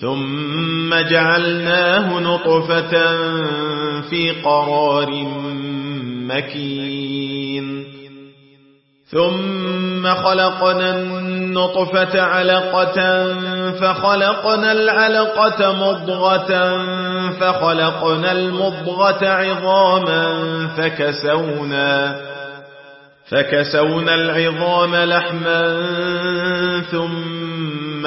ثم جعلناه نطفة في قرار مكين. ثم خلقنا النطفة علقة فخلقنا العلقة مضغة فخلقنا المضغة عظاما فكسونا فكسونا العظام لحما ثم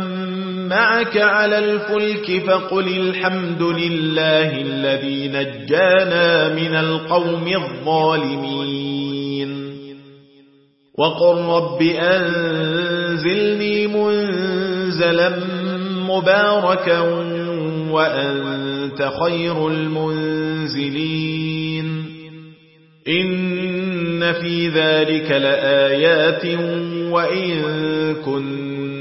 معك على الفلك فقل الحمد لله الذي نجانا من القوم الظالمين. وقل رب أنزلني منزلا مباركا وأنت خير المنزلين. إن في ذلك لآيات وإن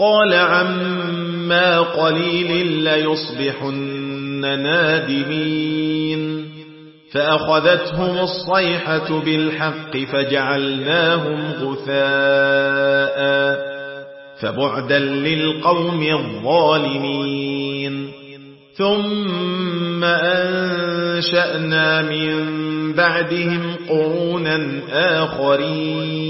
قال عما قليل ليصبحن نادمين. فأخذتهم الصيحة بالحق فجعلناهم غثاء فبعدا للقوم الظالمين. ثم أنشأنا من بعدهم قرونا آخرين.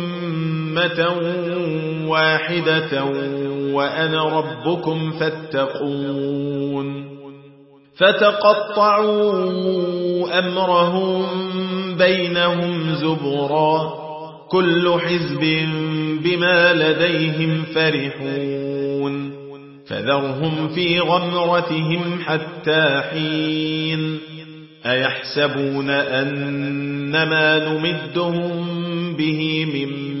واحدة وأنا ربكم فاتقون فتقطعوا أمرهم بينهم زبرا كل حزب بما لديهم فرحون فذرهم في غمرتهم حتى حين أيحسبون أنما نمدهم به من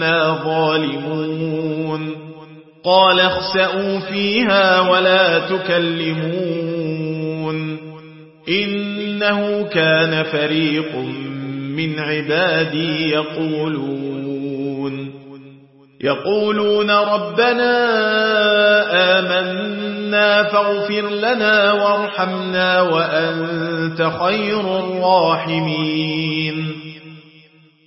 فإنا ظالمون قال اخسأوا فيها ولا تكلمون إنه كان فريق من عبادي يقولون يقولون ربنا آمنا فاغفر لنا وارحمنا وأنت خير الراحمين